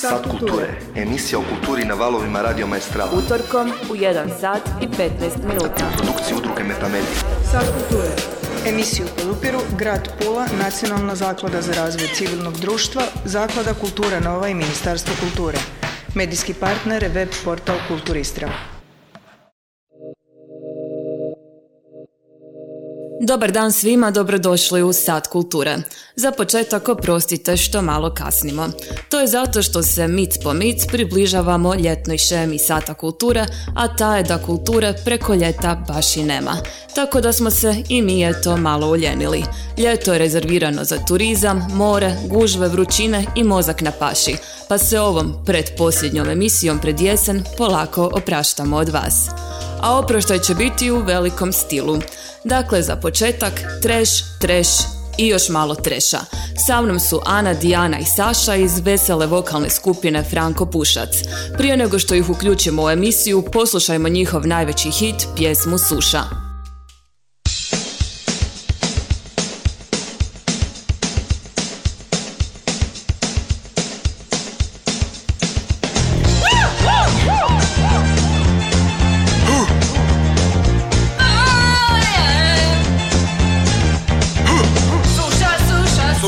Sad kulture. Emisija o kulturi na valovima Radio Maestrala. Utorkom u 1 sat i 15 minuta. Produkcija udruge Metamedia. Sad kulture. Emisiju podupiru Grad Pula, Nacionalna zaklada za razvoj civilnog društva, Zaklada Kultura Nova i Ministarstvo kulture. Medijski partner web portal Kulturistra. Dobar dan svima, dobrodošli u Sat kulture. Za početak oprostite što malo kasnimo. To je zato što se mic po mic približavamo ljetnoj šemi Sata kulture, a ta je da kulture preko ljeta baš i nema. Tako da smo se i mi eto malo uljenili. Ljeto je rezervirano za turizam, more, gužve, vrućine i mozak na paši, pa se ovom predposljednjom emisijom pred jesen polako opraštamo od vas. A oproštaj će biti u velikom stilu. Dakle, za početak, treš, treš i još malo treša. Sa mnom su Ana, Dijana i Saša iz vesele vokalne skupine Franko Pušac. Prije nego što ih uključimo u emisiju, poslušajmo njihov najveći hit, pjesmu. Suša,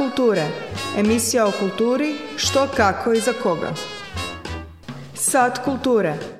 kulture. Emisija o kulturi, što, kako i za koga. Sad kulture.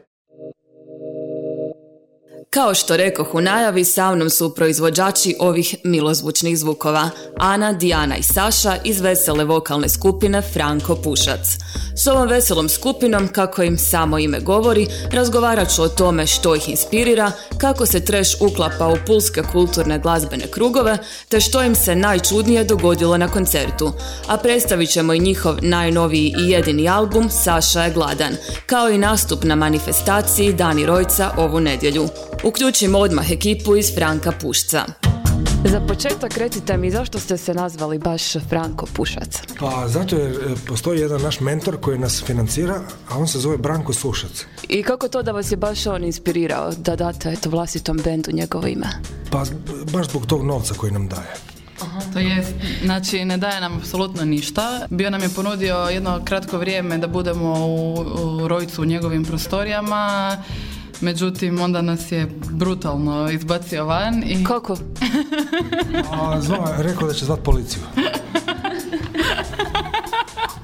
Kao što rekoh u najavi, sa mnom su proizvođači ovih milozvučnih zvukova. Ana, Dijana i Saša iz vesele vokalne skupine Franko Pušac. S ovom veselom skupinom, kako im samo ime govori, razgovarat ću o tome što ih inspirira, kako se treš uklapa u pulske kulturne glazbene krugove, te što im se najčudnije dogodilo na koncertu. A predstavit ćemo i njihov najnoviji i jedini album Saša je gladan, kao i nastup na manifestaciji Dani Rojca ovu nedjelju. Uključimo odmah ekipu iz Franka Pušca. Za početak recite mi zašto ste se nazvali baš Franko Pušac? Pa zato jer e, postoji jedan naš mentor koji nas financira, a on se zove Branko Sušac. I kako to da vas je baš on inspirirao da date eto vlastitom bendu njegovo ime? Pa baš zbog tog novca koji nam daje. To je, znači ne daje nam apsolutno ništa. Bio nam je ponudio jedno kratko vrijeme da budemo u, u Rojcu u njegovim prostorijama. Međutim, onda nas je brutalno izbacio van i... Kako? A zvao, rekao da će zvat policiju.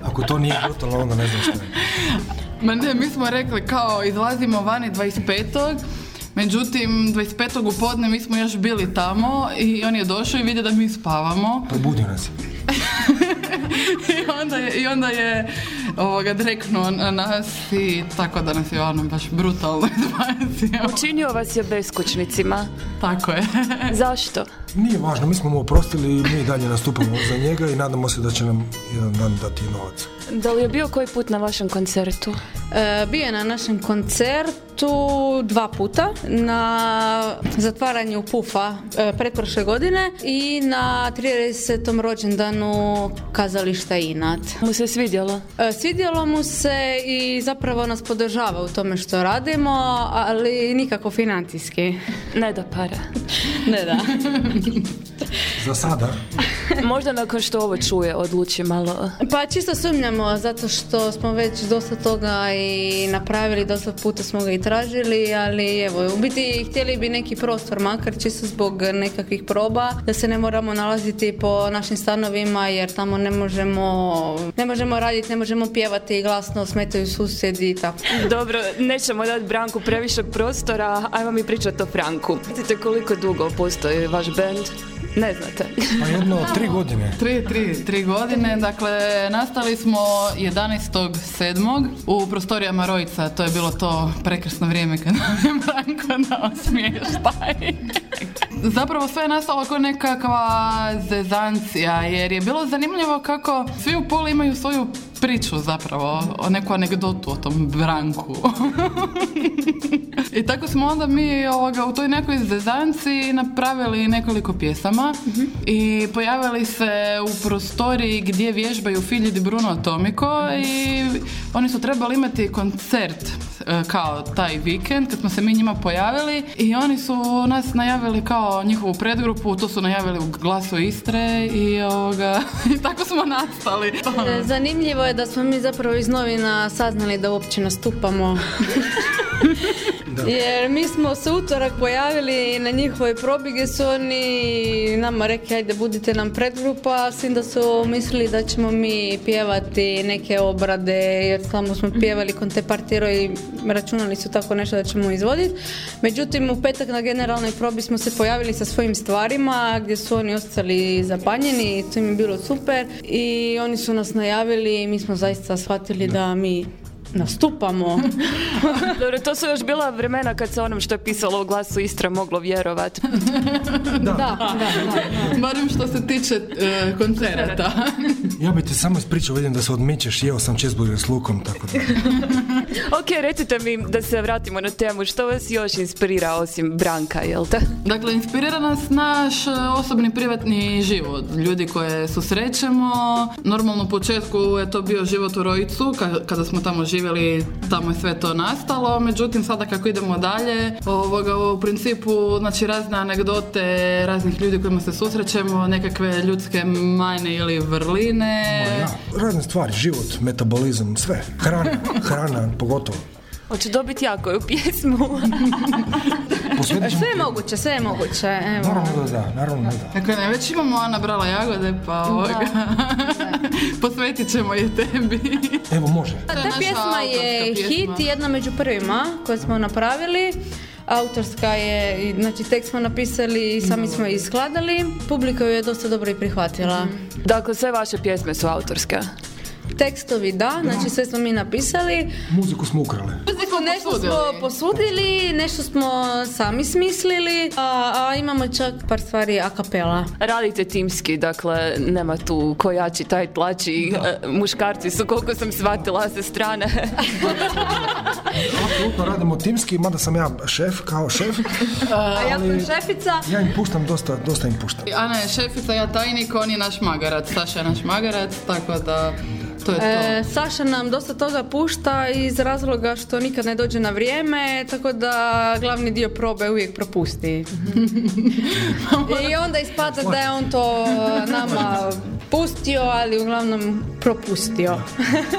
Ako to nije brutalno, onda ne znam što je. Ma ne, mi smo rekli kao izlazimo vani 25. Međutim, 25. u podne mi smo još bili tamo i on je došao i vidio da mi spavamo. Probudio nas. I onda je, i onda je ovoga, dreknuo na nas i tako da nas je ono baš brutalno izbacio. Učinio vas je beskućnicima. Tako je. Zašto? Nije važno, mi smo mu oprostili i mi dalje nastupamo za njega i nadamo se da će nam jedan dan dati novac. Da li je bio koji put na vašem koncertu? E, bio je na našem koncertu dva puta, na zatvaranju Pufa e, pretprošle godine i na 30. rođendanu kazališta Inat. Mu se svidjelo? E, Svidjelo mu se i zapravo nas podržava u tome što radimo, ali nikako financijski. Ne da para. Ne da. Za sada, Možda nakon što ovo čuje odluči malo. Pa čisto sumnjamo zato što smo već dosta toga i napravili, dosta puta smo ga i tražili, ali evo, u biti htjeli bi neki prostor, makar čisto zbog nekakvih proba, da se ne moramo nalaziti po našim stanovima jer tamo ne možemo, ne možemo raditi, ne možemo pjevati glasno, smetaju susjedi i tako. Dobro, nećemo dati Branku previše prostora, ajmo mi pričati o Franku. Vidite koliko dugo postoji vaš band? Ne znate. pa jedno tri godine. Tri, tri, tri godine, dakle nastali smo 11.7. u prostorijama Rojica, to je bilo to prekrasno vrijeme kad nam je Branko dao smještaj. Zapravo sve je nastalo kao nekakva zezancija, jer je bilo zanimljivo kako svi u Puli imaju svoju priču zapravo, o neku anegdotu o tom Branku. I tako smo onda mi ovoga, u toj nekoj zezanci napravili nekoliko pjesama i pojavili se u prostoriji gdje vježbaju Filji di Bruno Tomiko i oni su trebali imati koncert e, kao taj vikend kad smo se mi njima pojavili i oni su nas najavili kao njihovu predgrupu, to su najavili u glasu Istre i, ovoga, i tako smo nastali. E, Zanimljivo je da smo mi zapravo iz novina saznali da uopće nastupamo. Jer mi smo se utorak pojavili na njihovoj probi gdje su oni nama rekli ajde budite nam predgrupa, s tim da su mislili da ćemo mi pjevati neke obrade jer samo smo pjevali kon te partiro i računali su tako nešto da ćemo izvoditi. Međutim u petak na generalnoj probi smo se pojavili sa svojim stvarima gdje su oni ostali zapanjeni i to im je bilo super. I oni su nas najavili i mi smo zaista shvatili da mi nastupamo. Dobro, to su još bila vremena kad se onom što je pisalo u glasu Istra moglo vjerovat. da, da, da. Barem što se tiče e, koncerata. Ja bi ti samo ispričao, vidim da se odmičeš, jeo sam cheeseburger s lukom, tako da... ok, recite mi da se vratimo na temu. Što vas još inspirira osim Branka, jel te? Dakle, inspirira nas naš e, osobni privatni život. Ljudi koje susrećemo. Normalno u početku je to bio život u Rojicu, ka- kada smo tamo živjeli, tamo je sve to nastalo. Međutim, sada kako idemo dalje, ovoga, u principu, znači razne anegdote raznih ljudi kojima se susrećemo, nekakve ljudske majne ili vrline. Ja, razne stvari, život, metabolizam, sve. Hrana, hrana, pogotovo. Hoću dobiti ja koju pjesmu. Sve je moguće, sve je moguće. Evo. Naravno da da, naravno da da. Dakle, ne, već imamo Ana brala jagode, pa ovoga, posvetit ćemo je tebi. Evo može. Ta pjesma je hit, jedna među prvima koje smo napravili. Autorska je, znači tekst smo napisali i sami smo je iskladali. Publika ju je dosta dobro i prihvatila. dakle, sve vaše pjesme su autorske. Tekstovi da, znači sve smo mi napisali. Muziku smo ukrale. Muziku Nešto posudili. smo posudili, nešto smo sami smislili, a, a imamo čak par stvari a capella. Radite timski, dakle, nema tu ko jači, taj tlači. E, Muškarci su, koliko sam shvatila sa strane. Apsolutno radimo timski, mada sam ja šef, kao šef. A ja sam šefica. Ja im puštam dosta, dosta im puštam. Ana je šefica, ja tajnik, on je naš magarac, Saša je naš magarac, tako da to je to. E, Saša nam dosta toga pušta iz razloga što nikad ne dođe na vrijeme, tako da glavni dio probe uvijek propusti. I onda ispada da je on to nama pustio, ali uglavnom propustio.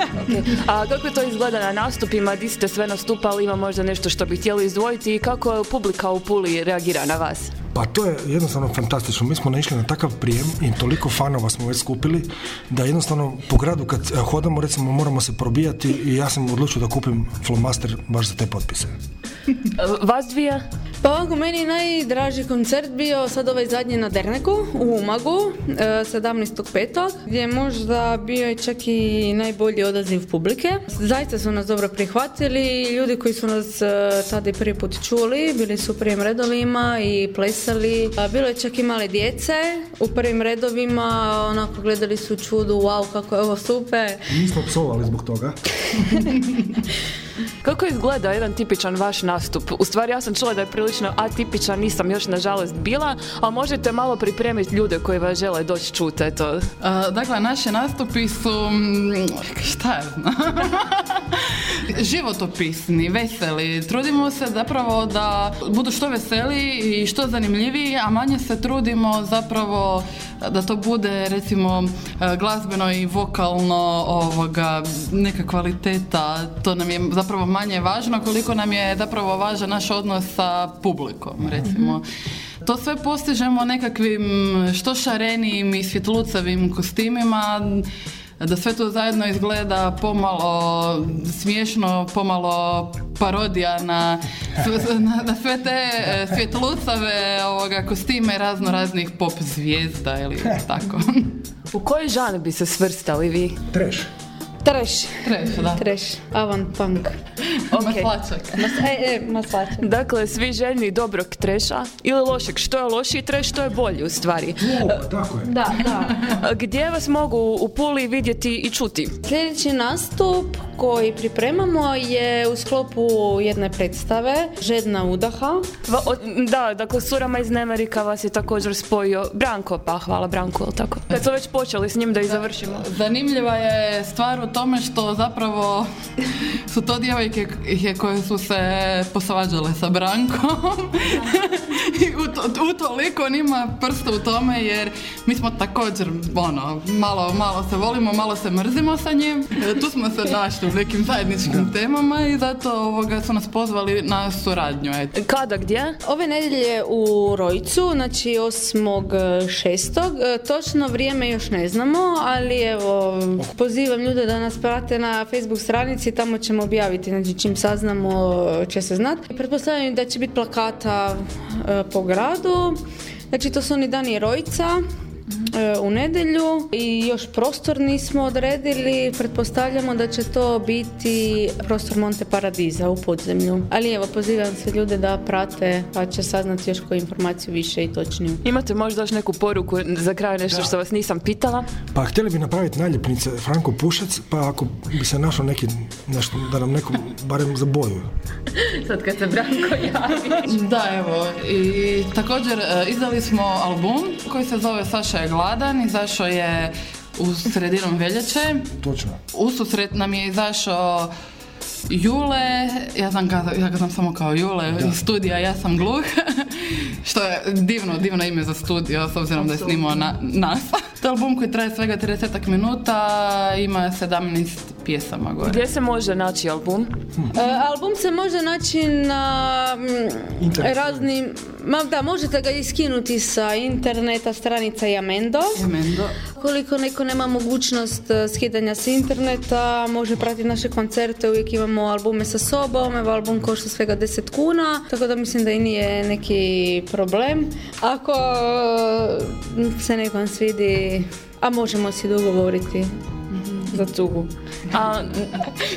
A kako to izgleda na nastupima, di ste sve nastupali, ima možda nešto što bi htjeli izdvojiti i kako publika u Puli reagira na vas? Pa to je jednostavno fantastično. Mi smo naišli na takav prijem i toliko fanova smo već skupili da jednostavno po gradu kad e, hodamo recimo moramo se probijati i ja sam odlučio da kupim flomaster baš za te potpise. Vas dvije? Pa ovako, meni najdraži koncert bio sad ovaj zadnji na Derneku u Umagu, e, 17.5. gdje je možda bio čak i najbolji odaziv publike. Zaista su nas dobro prihvatili, ljudi koji su nas e, tada i prvi put čuli, bili su u prvim redovima i plesali. Bilo je čak i male djece u prvim redovima, onako gledali su čudu, wow, kako je ovo super. Nismo psovali zbog toga. Kako izgleda jedan tipičan vaš nastup? U stvari ja sam čula da je prilično atipičan, nisam još nažalost bila, ali možete malo pripremiti ljude koji vas žele doći čuti, eto. A, dakle, naši nastupi su, mm, šta ja znam, životopisni, veseli. Trudimo se zapravo da budu što veseli i što zanimljiviji, a manje se trudimo zapravo da to bude recimo glazbeno i vokalno ovoga, neka kvaliteta, to nam je zapravo manje važno koliko nam je zapravo važan naš odnos sa publikom, recimo. To sve postižemo nekakvim što šarenijim i svjetlucavim kostimima, da sve to zajedno izgleda pomalo smiješno, pomalo parodija na, na, na sve te e, svjetlucave ovoga, kostime razno raznih pop zvijezda ili tako. U koji žan bi se svrstali vi? Treš. Trash. Trash, da. Trash. Avant punk. Maslačak. Mas, e, e, maslačak. Dakle, svi željni dobrog treša ili lošeg. Što je lošiji treš, što je bolji u stvari. O, tako je. Da, da. Gdje vas mogu u Puli vidjeti i čuti? Sljedeći nastup koji pripremamo je u sklopu jedne predstave Žedna udaha. Va- o- da, dakle, Surama iz Nemerika vas je također spojio Branko, pa hvala Branku, jel tako? Kad smo već počeli s njim da i završimo. Zanimljiva je stvar u tome što zapravo su to djevojke koje su se posvađale sa Brankom i u to, utoliko on ima prsta u tome jer mi smo također ono, malo, malo se volimo, malo se mrzimo sa njim. Tu smo se našli u nekim zajedničkim temama i zato ovoga su nas pozvali na suradnju. Kada, gdje? Ove nedjelje u Rojcu, znači 8.6. E, Točno vrijeme još ne znamo, ali evo, pozivam ljude da nas prate na Facebook stranici, tamo ćemo objaviti, znači čim saznamo će se znati. Pretpostavljam da će biti plakata e, po gradu, znači to su oni dani Rojca, u nedjelju i još prostor nismo odredili. Pretpostavljamo da će to biti prostor Monte Paradiza u podzemlju. Ali evo, pozivam se ljude da prate pa će saznati još koju informaciju više i točniju. Imate možda još neku poruku za kraj nešto što vas nisam pitala? Pa htjeli bi napraviti naljepnice Franko Pušac, pa ako bi se našao neki, nešto, da nam neko barem za boju. Sad kad se Branko javi. Da, evo. I također e, izdali smo album koji se zove Saša je gladan. Izašao je u sredinom veljače. Točno. Ususret nam je izašao Jule, ja sam, kaza, ja ga znam samo kao Jule iz studija Ja sam gluh, što je divno, divno ime za studio s obzirom da je snimao na, nas. To je album koji traje svega 30 minuta, ima 17 pjesama gore. Gdje se može naći album? E, album se može naći na mm, Internet. raznim... Ma da, možete ga iskinuti sa interneta stranica Jamendo. Mendo. Koliko neko nema mogućnost e, skidanja sa interneta, može pratiti naše koncerte, uvijek imamo albume sa sobom, evo album košta svega 10 kuna, tako da mislim da i nije neki problem. Ako e, se nekom svidi, a možemo si dogovoriti za cugu. A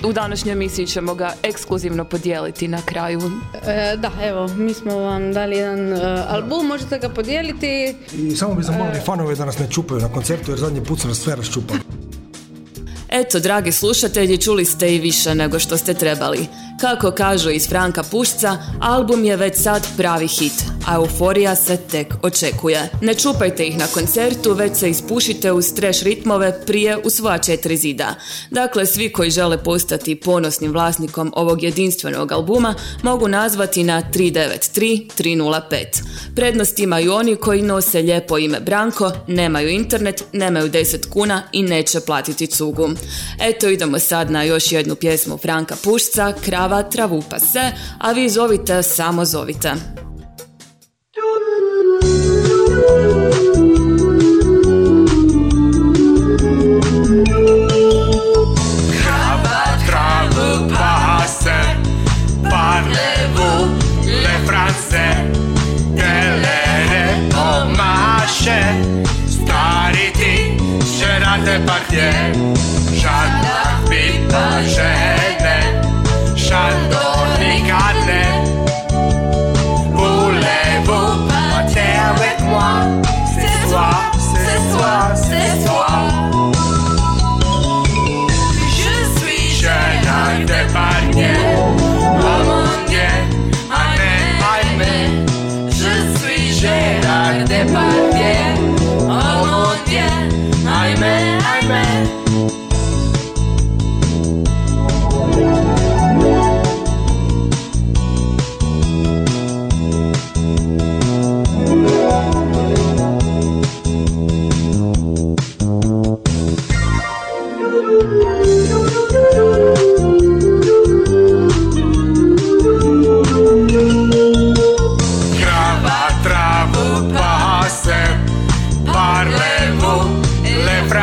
u današnjoj emisiji ćemo ga ekskluzivno podijeliti na kraju. E, da, evo, mi smo vam dali jedan e, album, možete ga podijeliti. I samo bi zamolili fanove da nas ne čupaju na koncertu, jer zadnji put su nas sve raščupali. Eto, dragi slušatelji, čuli ste i više nego što ste trebali. Kako kažu iz Franka Pušca, album je već sad pravi hit, a euforija se tek očekuje. Ne čupajte ih na koncertu, već se ispušite uz treš ritmove prije u svoja četiri zida. Dakle, svi koji žele postati ponosnim vlasnikom ovog jedinstvenog albuma mogu nazvati na 393 305. Prednost imaju oni koji nose lijepo ime Branko, nemaju internet, nemaju 10 kuna i neće platiti cugu. Eto idemo sad na još jednu pjesmu Franka Pušca, Krava travupa se, a vi zovite samo zovite.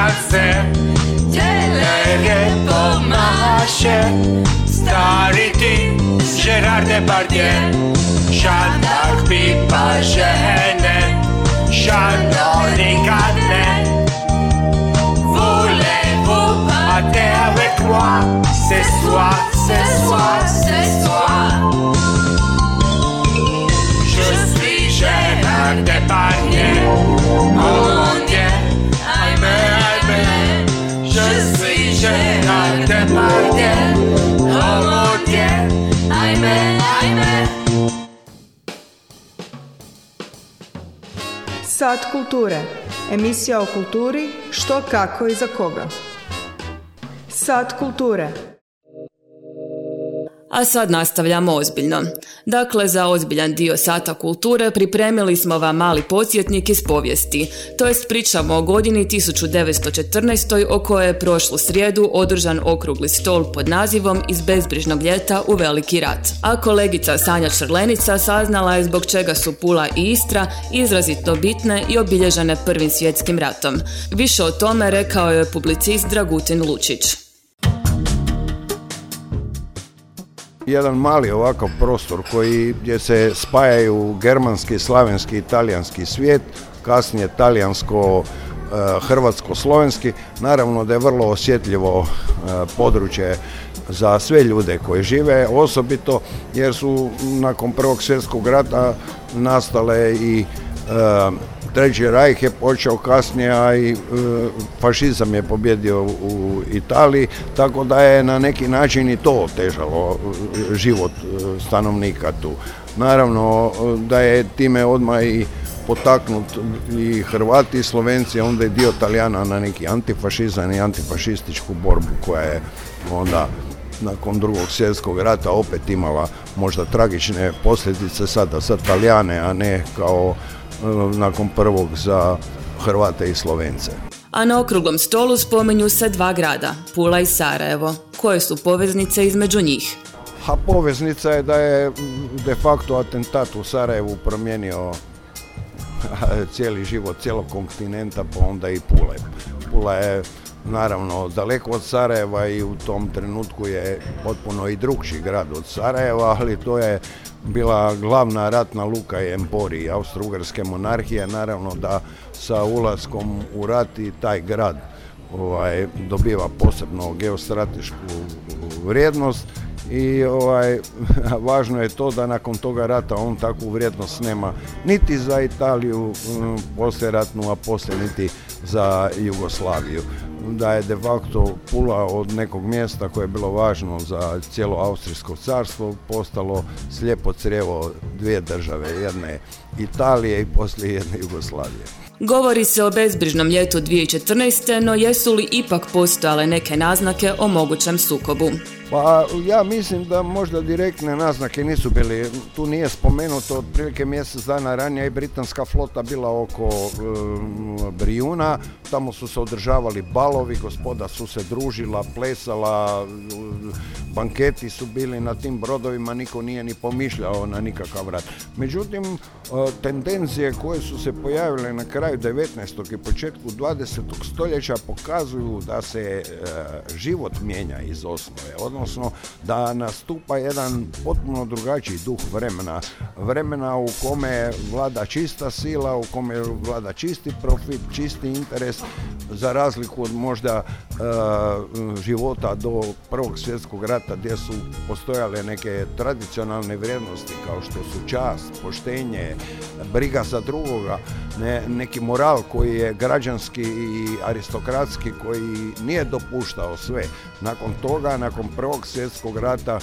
serce Tyle pomacha się Stary ty z Gerard Depardieu Żadach pipa żenę Żadnych gadnę Voulez-vous pâter avec moi? Ce soir, ce soir, ce soir Je suis Gérard Depardieu Sat kulture. Emisija o kulturi, što, kako i za koga. Sat kulture. A sad nastavljamo ozbiljno. Dakle, za ozbiljan dio sata kulture pripremili smo vam mali podsjetnik iz povijesti, to jest pričamo o godini 1914. o kojoj je prošlu srijedu održan okrugli stol pod nazivom Iz bezbrižnog ljeta u veliki rat. A kolegica Sanja Črlenica saznala je zbog čega su Pula i Istra izrazito bitne i obilježene prvim svjetskim ratom. Više o tome rekao je publicist Dragutin Lučić. Jedan mali ovakav prostor koji gdje se spajaju germanski, slavenski, italijanski svijet, kasnije talijansko, e, hrvatsko-slovenski. Naravno da je vrlo osjetljivo e, područje za sve ljude koji žive, osobito jer su nakon Prvog svjetskog rata nastale i e, Treći rajh je počeo kasnije, a i e, fašizam je pobjedio u Italiji, tako da je na neki način i to otežalo e, život e, stanovnika tu. Naravno da je time odmah i potaknut i Hrvati i Slovenci, onda i dio Talijana na neki antifašizam i antifašističku borbu koja je onda nakon drugog svjetskog rata opet imala možda tragične posljedice sada za Talijane, a ne kao nakon prvog za Hrvate i Slovence. A na okruglom stolu spomenju se dva grada, Pula i Sarajevo. Koje su poveznice između njih? A poveznica je da je de facto atentat u Sarajevu promijenio cijeli život cijelog kontinenta, pa onda i Pule. Pula je naravno daleko od Sarajeva i u tom trenutku je potpuno i drugši grad od Sarajeva, ali to je bila glavna ratna luka i emporij Austro-Ugarske monarhije. Naravno da sa ulaskom u rat i taj grad ovaj, dobiva posebno geostratešku vrijednost i ovaj, važno je to da nakon toga rata on takvu vrijednost nema niti za Italiju mm, poslijeratnu, a poslije niti za Jugoslaviju. Da je de facto Pula od nekog mjesta koje je bilo važno za cijelo Austrijsko carstvo postalo slijepo crijevo dvije države, jedne Italije i poslije jedne Jugoslavije. Govori se o bezbrižnom ljetu 2014. no jesu li ipak postojale neke naznake o mogućem sukobu? Pa ja mislim da možda direktne naznake nisu bili, tu nije spomenuto otprilike mjesec dana ranije i britanska flota bila oko um, Brijuna, tamo su se održavali balovi, gospoda su se družila, plesala, banketi su bili na tim brodovima, niko nije ni pomišljao na nikakav rat. Međutim, uh, tendencije koje su se pojavile na kraju 19. i početku 20. stoljeća pokazuju da se uh, život mijenja iz osnove, odnosno da nastupa jedan potpuno drugačiji duh vremena. Vremena u kome vlada čista sila, u kome vlada čisti profit, čisti interes, za razliku od možda e, života do Prvog svjetskog rata gdje su postojale neke tradicionalne vrijednosti kao što su čast, poštenje, briga za drugoga, ne, neki moral koji je građanski i aristokratski koji nije dopuštao sve. Nakon toga, nakon Prvog svjetskog rata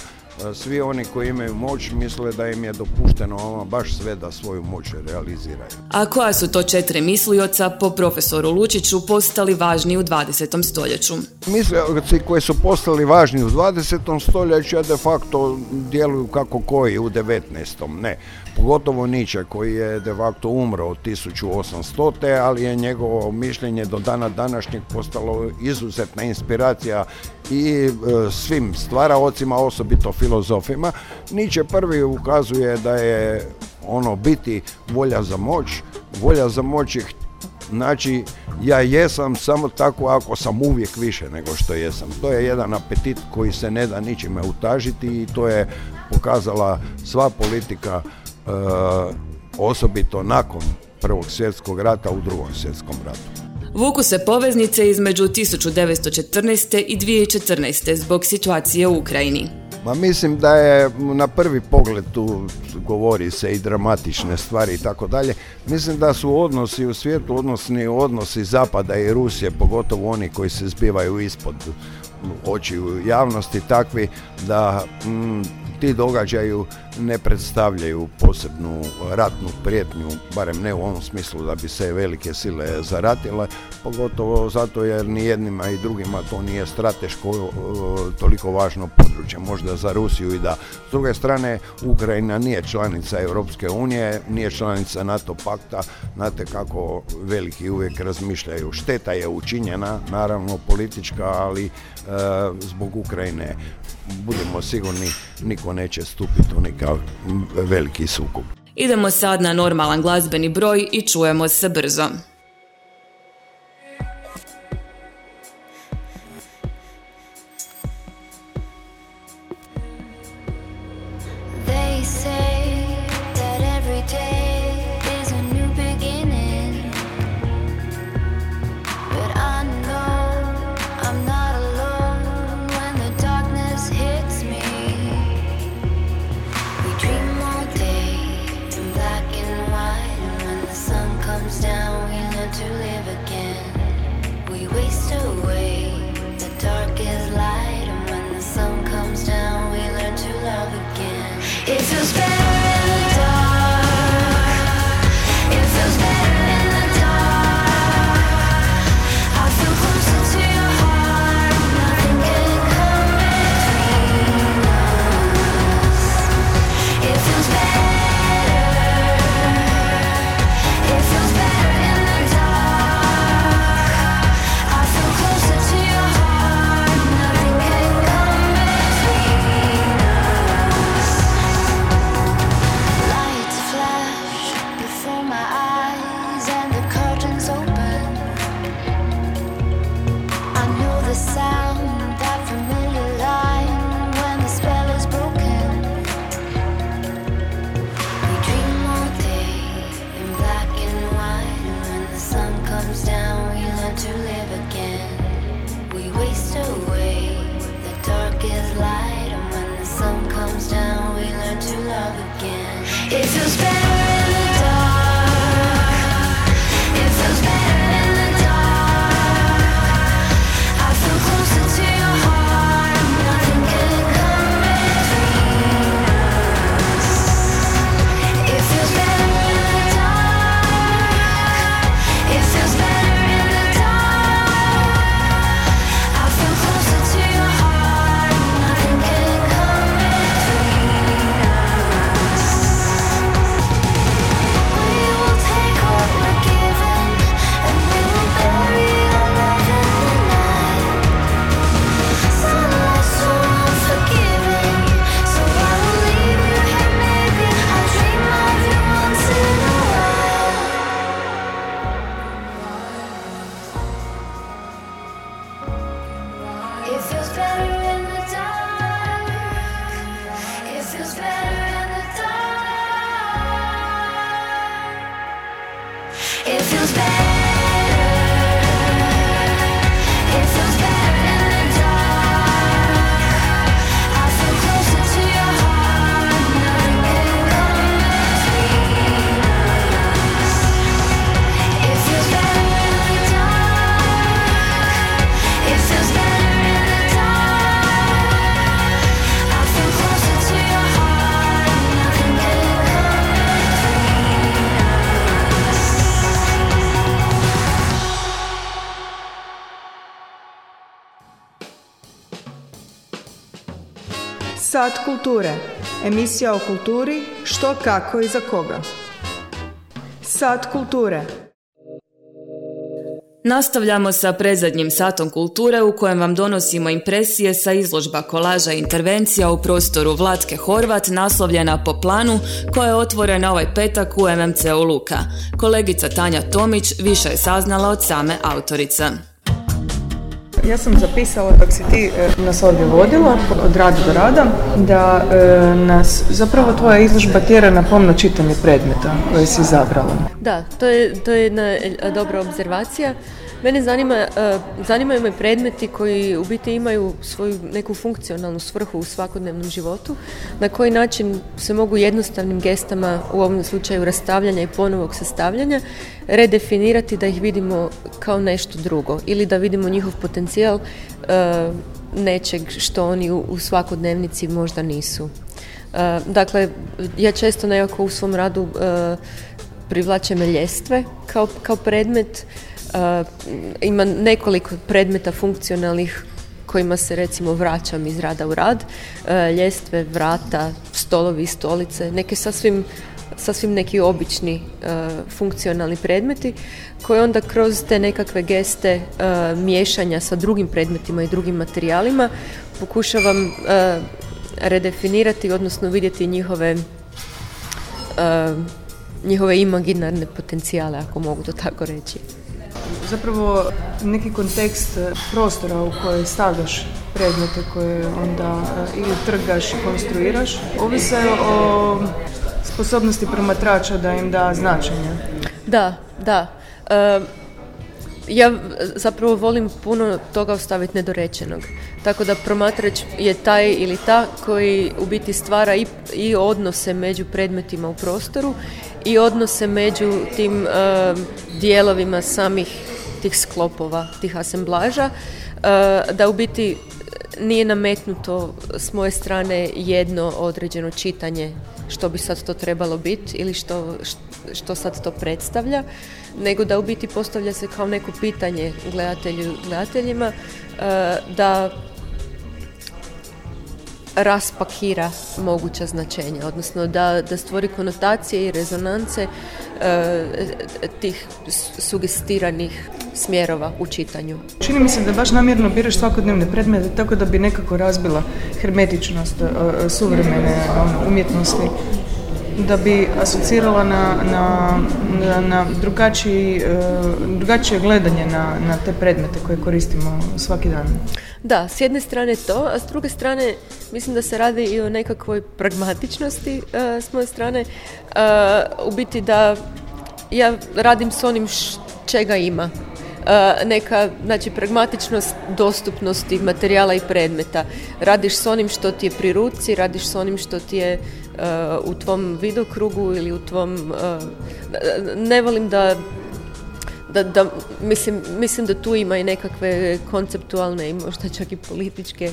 svi oni koji imaju moć misle da im je dopušteno ono baš sve da svoju moć realiziraju. A koja su to četiri mislioca po profesoru Lučiću postali važni u 20. stoljeću? Mislioci koji su postali važni u 20. stoljeću de facto djeluju kako koji u 19. ne. Pogotovo Niče koji je de facto umro od 1800. ali je njegovo mišljenje do dana današnjeg postalo izuzetna inspiracija i e, svim stvaraocima, osobito filozofima. Niče prvi ukazuje da je ono biti volja za moć, volja za moć je Znači, ja jesam samo tako ako sam uvijek više nego što jesam. To je jedan apetit koji se ne da ničime utažiti i to je pokazala sva politika e, osobito nakon Prvog svjetskog rata u drugom svjetskom ratu. Vuku se poveznice između 1914. i 2014. zbog situacije u Ukrajini. Ma mislim da je na prvi pogled tu govori se i dramatične stvari i tako dalje. Mislim da su odnosi u svijetu, odnosni odnosi Zapada i Rusije, pogotovo oni koji se zbivaju ispod očiju javnosti takvi da mm, ti događaju ne predstavljaju posebnu ratnu prijetnju, barem ne u onom smislu da bi se velike sile zaratile, pogotovo zato jer ni jednima i drugima to nije strateško toliko važno područje, možda za Rusiju i da. S druge strane, Ukrajina nije članica Europske unije, nije članica NATO pakta, znate kako veliki uvijek razmišljaju. Šteta je učinjena, naravno politička, ali e, zbog Ukrajine budemo sigurni niko neće stupiti u neka veliki sukup. Idemo sad na normalan glazbeni broj i čujemo se brzo. feels better Sat kulture. Emisija o kulturi, što, kako i za koga. Sat kulture. Nastavljamo sa predzadnjim satom kulture u kojem vam donosimo impresije sa izložba kolaža intervencija u prostoru Vlatke Horvat naslovljena po planu koja je otvorena ovaj petak u MMC-u Luka. Kolegica Tanja Tomić više je saznala od same autorice. Ja sam zapisala dok si ti e, nas ovdje vodila od rada do rada da e, nas zapravo tvoja izložba tjera na pomno čitanje predmeta koje si izabrala. Da, to je, to je jedna e, dobra obzervacija. Mene zanima, e, zanimaju me predmeti koji u biti imaju svoju neku funkcionalnu svrhu u svakodnevnom životu, na koji način se mogu jednostavnim gestama, u ovom slučaju rastavljanja i ponovog sastavljanja, redefinirati da ih vidimo kao nešto drugo ili da vidimo njihov potencijal e, nečeg što oni u svakodnevnici možda nisu. E, dakle, ja često nekako u svom radu privlače ljestve kao, kao predmet ima nekoliko predmeta funkcionalnih kojima se recimo vraćam iz rada u rad, uh, ljestve, vrata, stolovi i stolice, neke sasvim sasvim neki obični uh, funkcionalni predmeti koji onda kroz te nekakve geste miješanja sa drugim predmetima i drugim materijalima pokušavam redefinirati odnosno vidjeti njihove njihove imaginarne potencijale ako mogu to tako reći zapravo neki kontekst prostora u koji stavljaš predmete koje onda e, ili trgaš i konstruiraš, ovise o sposobnosti promatrača da im da značenje. Da, da. E, ja zapravo volim puno toga ostaviti nedorečenog. Tako da promatrač je taj ili ta koji u biti stvara i, i odnose među predmetima u prostoru i odnose među tim dijelovima samih tih sklopova, tih asemblaža, e, da u biti nije nametnuto s moje strane jedno određeno čitanje što bi sad to trebalo biti ili što, što sad to predstavlja, nego da u biti postavlja se kao neko pitanje gledatelju, gledateljima e, da raspakira moguća značenja, odnosno da, da stvori konotacije i rezonance e, tih sugestiranih smjerova u čitanju. Čini mi se da baš namjerno biraš svakodnevne predmete tako da bi nekako razbila hermetičnost e, suvremene ono, umjetnosti da bi asocirala na, na, na drugačiji, e, drugačije gledanje na, na te predmete koje koristimo svaki dan. Da, s jedne strane to, a s druge strane mislim da se radi i o nekakvoj pragmatičnosti uh, s moje strane. Uh, u biti da ja radim s onim čega ima. Uh, neka znači pragmatičnost dostupnosti materijala i predmeta. Radiš s onim što ti je pri ruci, radiš s onim što ti je u tvom vidokrugu ili u tvom... ne volim da da, da mislim, mislim da tu ima i nekakve konceptualne i možda čak i političke e,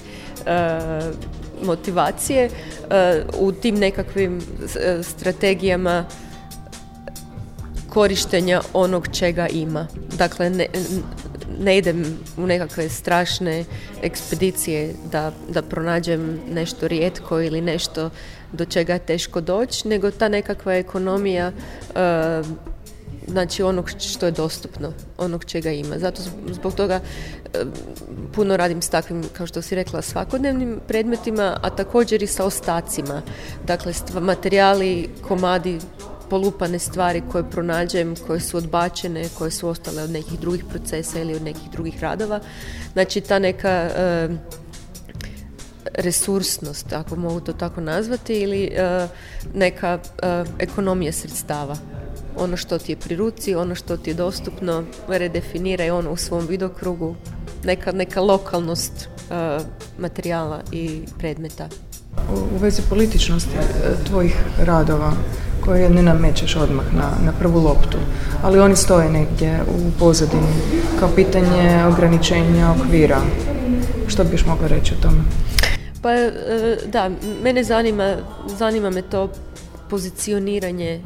motivacije e, u tim nekakvim e, strategijama korištenja onog čega ima. Dakle, ne, ne idem u nekakve strašne ekspedicije da, da pronađem nešto rijetko ili nešto do čega je teško doći, nego ta nekakva ekonomija znači onog što je dostupno, onog čega ima. Zato zbog toga e, puno radim s takvim, kao što si rekla, svakodnevnim predmetima, a također i sa ostacima. Dakle, materijali, komadi, polupane stvari koje pronađem, koje su odbačene, koje su ostale od nekih drugih procesa ili od nekih drugih radova. Znači, ta neka e, resursnost, ako mogu to tako nazvati, ili e, neka ekonomija sredstava ono što ti je pri ruci, ono što ti je dostupno, redefiniraj ono u svom vidokrugu, neka, neka lokalnost e, materijala i predmeta. U, vezi političnosti e, tvojih radova koje ne namećeš odmah na, na prvu loptu, ali oni stoje negdje u pozadini kao pitanje ograničenja okvira. Što biš mogla reći o tome? Pa e, da, mene zanima, zanima me to pozicioniranje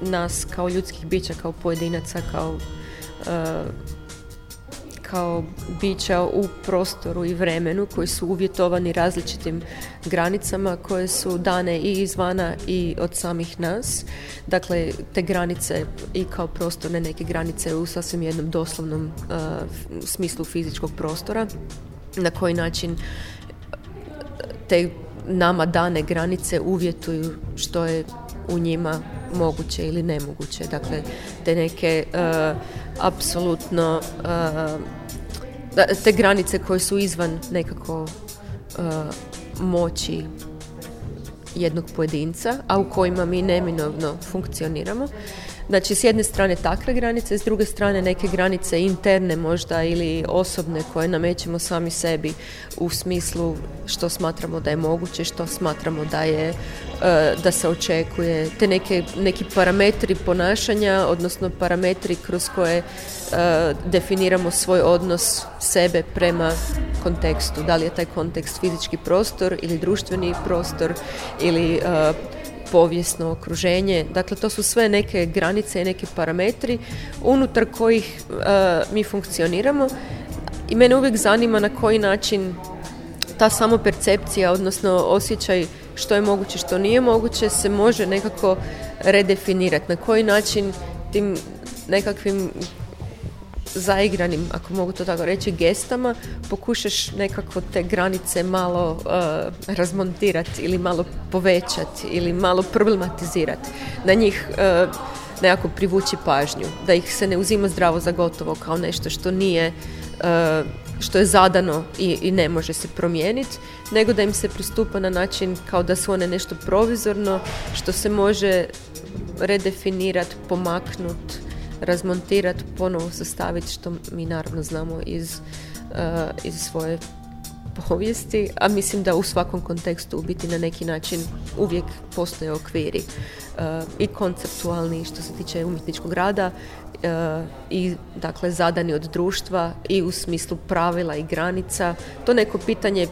nas kao ljudskih bića, kao pojedinaca, kao kao bića u prostoru i vremenu koji su uvjetovani različitim granicama koje su dane i izvana i od samih nas. Dakle, te granice i kao prostorne neke granice u sasvim jednom doslovnom uh, smislu fizičkog prostora. Na koji način te nama dane granice uvjetuju što je u njima moguće ili nemoguće. Dakle, te neke uh, apsolutno uh, te granice koje su izvan nekako uh, moći jednog pojedinca, a u kojima mi neminovno funkcioniramo. Znači, s jedne strane takve granice, s druge strane neke granice interne možda ili osobne koje namećemo sami sebi u smislu što smatramo da je moguće, što smatramo da je e, da se očekuje, te neke, neki parametri ponašanja, odnosno parametri kroz koje e, definiramo svoj odnos sebe prema kontekstu. Da li je taj kontekst fizički prostor ili društveni prostor ili e, povijesno okruženje. Dakle, to su sve neke granice i neki parametri unutar kojih uh, mi funkcioniramo i mene uvijek zanima na koji način ta samopercepcija, odnosno osjećaj što je moguće, što nije moguće, se može nekako redefinirati. Na koji način tim nekakvim zaigranim, ako mogu to tako reći, gestama pokušaš nekako te granice malo uh, razmontirati ili malo povećati ili malo problematizirati. Na njih uh, nekako privući pažnju, da ih se ne uzima zdravo za gotovo kao nešto što nije uh, što je zadano i, i ne može se promijeniti, nego da im se pristupa na način kao da su one nešto provizorno, što se može redefinirati, pomaknuti, razmontirati, ponovo sastaviti što mi naravno znamo iz, uh, iz svoje povijesti, a mislim da u svakom kontekstu biti na neki način uvijek postoje okviri uh, i konceptualni što se tiče umjetničkog rada uh, i dakle zadani od društva i u smislu pravila i granica. To neko pitanje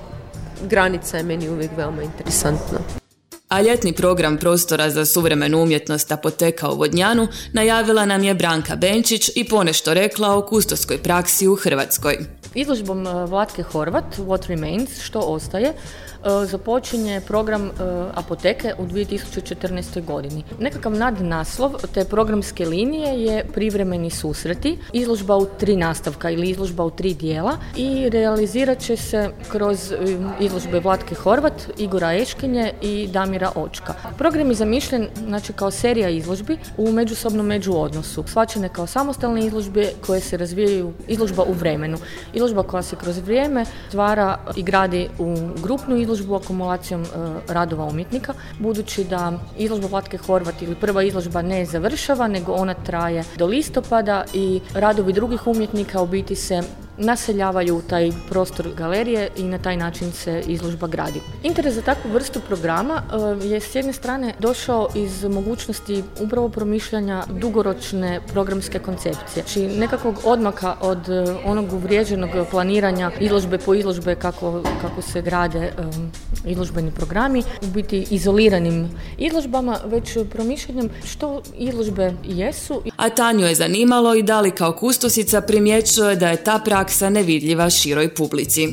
granica je meni uvijek veoma interesantno a ljetni program prostora za suvremenu umjetnost Apoteka u Vodnjanu najavila nam je Branka Benčić i ponešto rekla o kustoskoj praksi u Hrvatskoj. Izložbom eh, Vlatke Horvat, What Remains, što ostaje, E, započinje program e, apoteke u 2014. godini. Nekakav nadnaslov te programske linije je privremeni susreti, izložba u tri nastavka ili izložba u tri dijela i realizirat će se kroz e, izložbe Vlatke Horvat, Igora Eškinje i Damira Očka. Program je zamišljen znači, kao serija izložbi u međusobnom međuodnosu, svačene kao samostalne izložbe koje se razvijaju izložba u vremenu. Izložba koja se kroz vrijeme stvara i gradi u grupnu izložbu izložbu akumulacijom e, radova umjetnika, budući da izložba Vlatke Horvat ili prva izložba ne završava, nego ona traje do listopada i radovi drugih umjetnika u biti se naseljavaju taj prostor galerije i na taj način se izložba gradi. Interes za takvu vrstu programa e, je s jedne strane došao iz mogućnosti upravo promišljanja dugoročne programske koncepcije. Znači nekakvog odmaka od e, onog uvriježenog planiranja izložbe po izložbe kako, kako se grade um, izložbeni programi, u biti izoliranim izložbama, već promišljanjem što izložbe jesu. A Tanju je zanimalo i da li kao kustosica primjećuje da je ta praksa nevidljiva široj publici.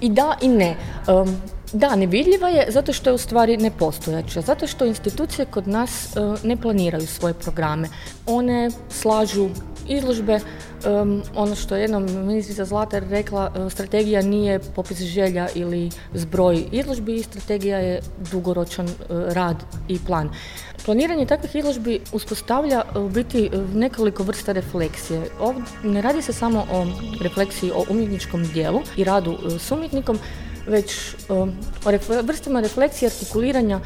I da i ne. da, nevidljiva je zato što je u stvari nepostojača, zato što institucije kod nas ne planiraju svoje programe. One slažu izložbe, ono što je jednom ministrica Zlatar rekla, strategija nije popis želja ili zbroj izložbi, strategija je dugoročan rad i plan. Planiranje takvih izložbi uspostavlja u biti nekoliko vrsta refleksije. Ovdje ne radi se samo o refleksiji o umjetničkom dijelu i radu s umjetnikom, već o vrstama refleksije artikuliranja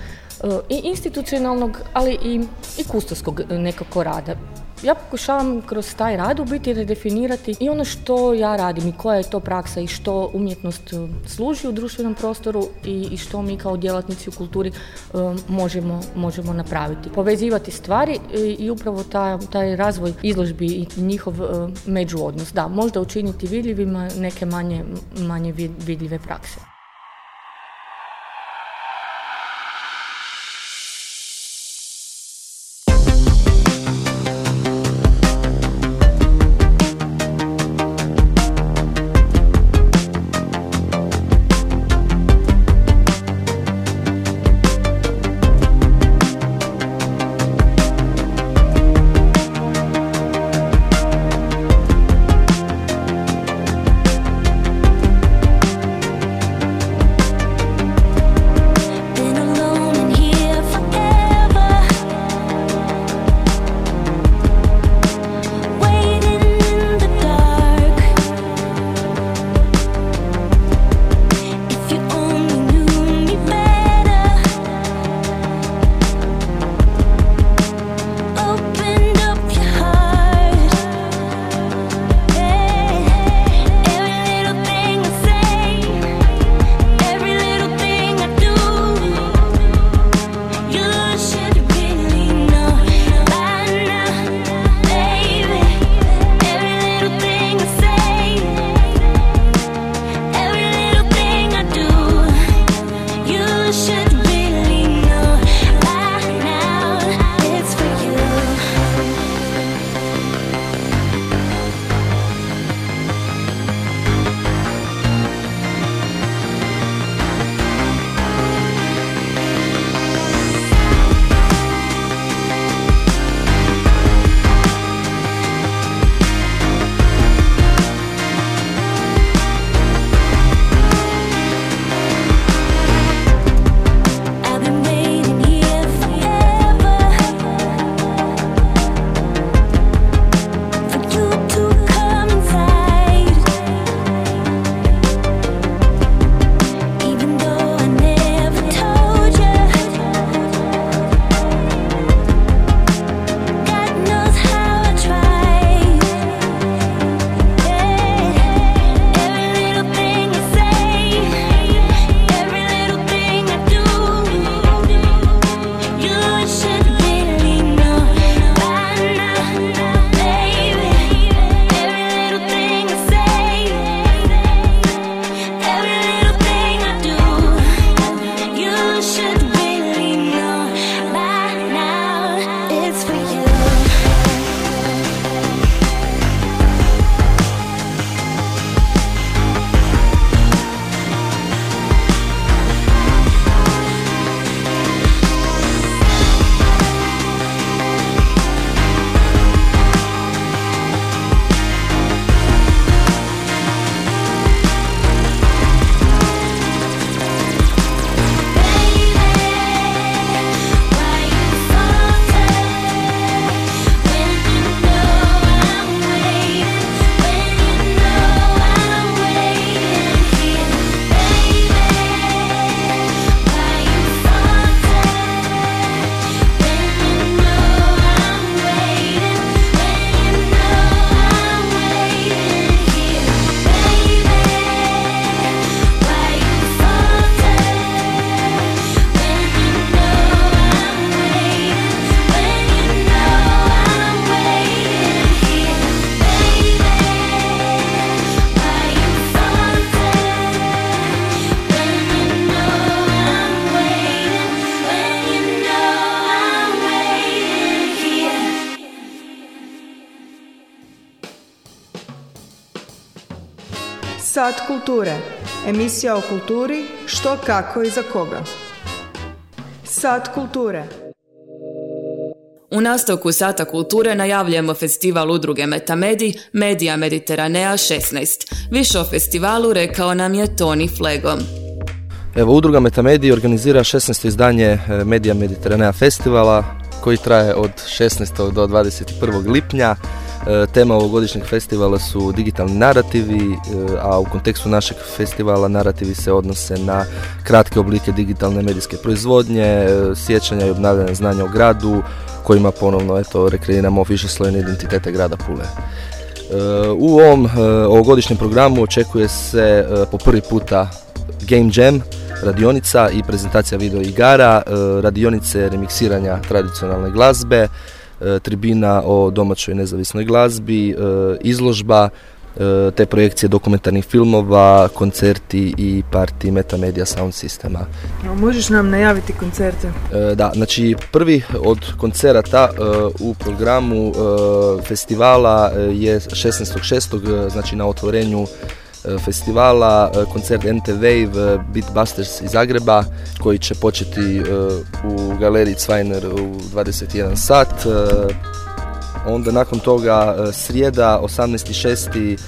i institucionalnog, ali i, i kustoskog nekako rada ja pokušavam kroz taj rad u biti redefinirati i ono što ja radim i koja je to praksa i što umjetnost e, služi u društvenom prostoru i, i što mi kao djelatnici u kulturi e, možemo, možemo napraviti. Povezivati stvari i, upravo taj, taj razvoj izložbi i njihov međuodnos. Da, možda učiniti vidljivima neke manje, manje vidljive prakse. Kulture. Emisija o kulturi, što, kako i za koga. Sat kulture. U nastavku Sata kulture najavljujemo festival udruge Metamedi Medija Mediteranea 16. Više o festivalu rekao nam je Toni Flego. Evo, udruga Metamedi organizira 16. izdanje e, Medija Mediteranea festivala koji traje od 16. do 21. lipnja. Tema ovogodišnjeg festivala su digitalni narativi, a u kontekstu našeg festivala narativi se odnose na kratke oblike digitalne medijske proizvodnje, sjećanja i obnavljanja znanja o gradu, kojima ponovno eto, rekreiramo više slojene identitete grada Pule. U ovom ovogodišnjem programu očekuje se po prvi puta Game Jam, radionica i prezentacija video igara, radionice remiksiranja tradicionalne glazbe, tribina o domaćoj nezavisnoj glazbi, izložba, te projekcije dokumentarnih filmova, koncerti i parti Metamedia Sound Sistema. Možeš nam najaviti koncerte? Da, znači prvi od koncerata u programu festivala je 16.6. znači na otvorenju festivala, koncert NT Wave, Beatbusters iz Zagreba, koji će početi u galeriji Cvajner u 21 sat. Onda nakon toga srijeda 18.6.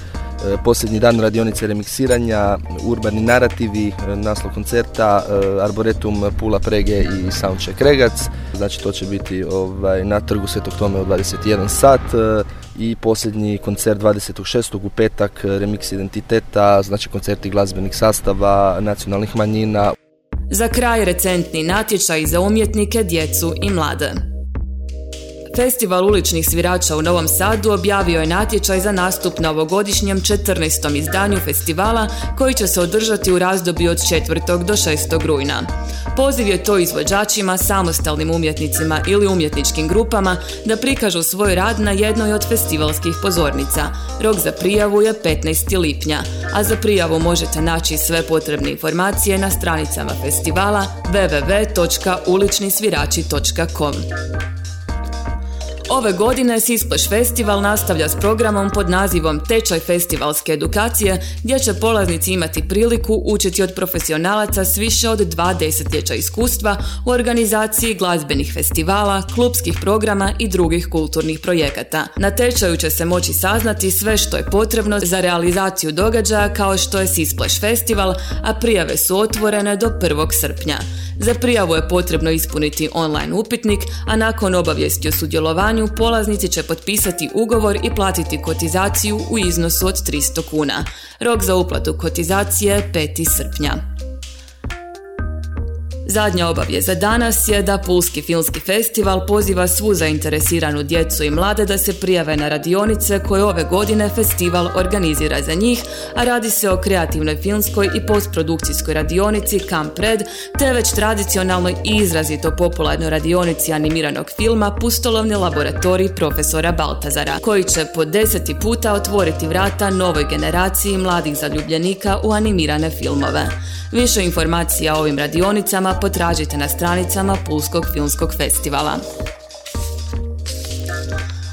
Posljednji dan radionice remiksiranja, urbani narativi, naslov koncerta, Arboretum Pula Prege i Soundcheck Regac. Znači to će biti ovaj, na trgu Svetog Tome u 21 sat i posljednji koncert 26. u petak, remix identiteta, znači koncerti glazbenih sastava, nacionalnih manjina. Za kraj recentni natječaj za umjetnike, djecu i mlade. Festival uličnih svirača u Novom Sadu objavio je natječaj za nastup na ovogodišnjem 14. izdanju festivala koji će se održati u razdoblju od 4. do 6. rujna. Poziv je to izvođačima, samostalnim umjetnicima ili umjetničkim grupama da prikažu svoj rad na jednoj od festivalskih pozornica. Rok za prijavu je 15. lipnja, a za prijavu možete naći sve potrebne informacije na stranicama festivala www.uličnisvirači.com. Ove godine Sisplash Festival nastavlja s programom pod nazivom Tečaj festivalske edukacije gdje će polaznici imati priliku učiti od profesionalaca s više od dva desetljeća iskustva u organizaciji glazbenih festivala, klubskih programa i drugih kulturnih projekata. Na tečaju će se moći saznati sve što je potrebno za realizaciju događaja kao što je Sisplash Festival, a prijave su otvorene do 1. srpnja. Za prijavu je potrebno ispuniti online upitnik, a nakon obavijesti o sudjelovanju polaznici će potpisati ugovor i platiti kotizaciju u iznosu od 300 kuna. Rok za uplatu kotizacije je 5. srpnja. Zadnja obavijest za danas je da Pulski filmski festival poziva svu zainteresiranu djecu i mlade da se prijave na radionice koje ove godine festival organizira za njih, a radi se o kreativnoj filmskoj i postprodukcijskoj radionici Camp Red, te već tradicionalnoj i izrazito popularnoj radionici animiranog filma Pustolovni laboratorij profesora Baltazara, koji će po deseti puta otvoriti vrata novoj generaciji mladih zaljubljenika u animirane filmove. Više informacija o ovim radionicama potražite na stranicama Pulskog filmskog festivala.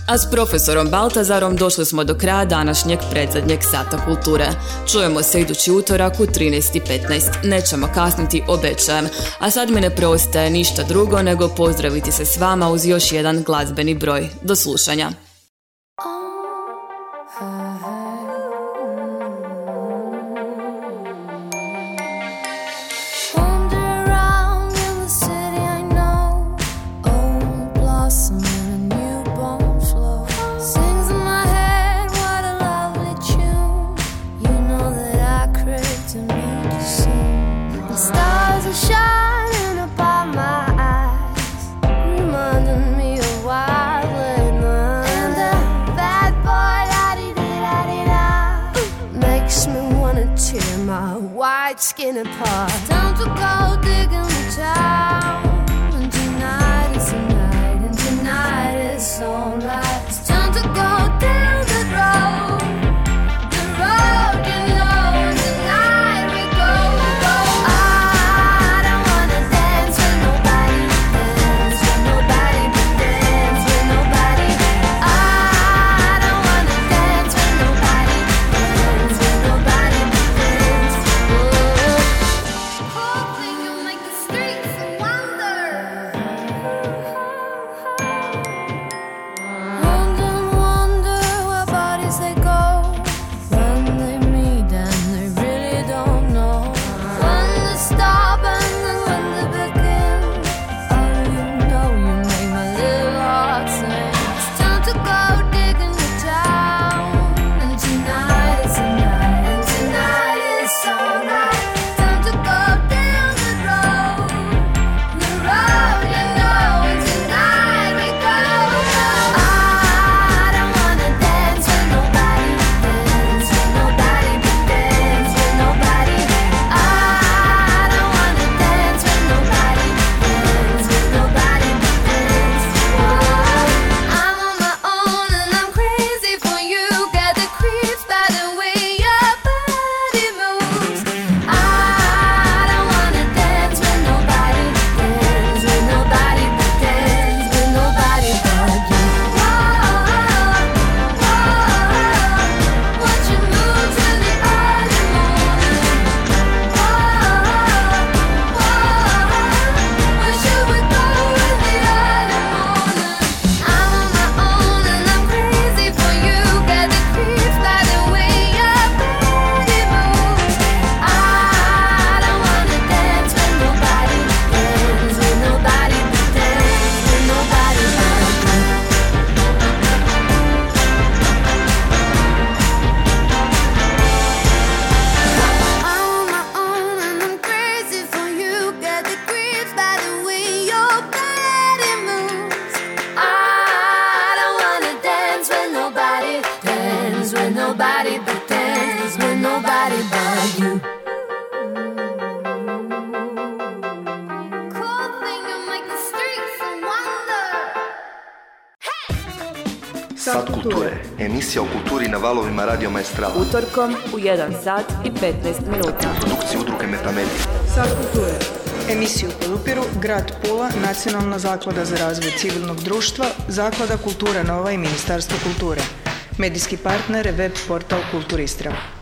A s profesorom Baltazarom došli smo do kraja današnjeg predzadnjeg sata kulture. Čujemo se idući utorak u 13.15. Nećemo kasniti, obećajem. A sad mi ne preostaje ništa drugo nego pozdraviti se s vama uz još jedan glazbeni broj. Do slušanja. Skin apart. Time to go Utorkom u 1 sat i 15 minuta. Produkcija udruge Metamedija. Sat kulture. Emisiju podupiru Grad Pula, Nacionalna zaklada za razvoj civilnog društva, Zaklada Kultura Nova i Ministarstvo kulture. Medijski partner je web portal Kulturistra.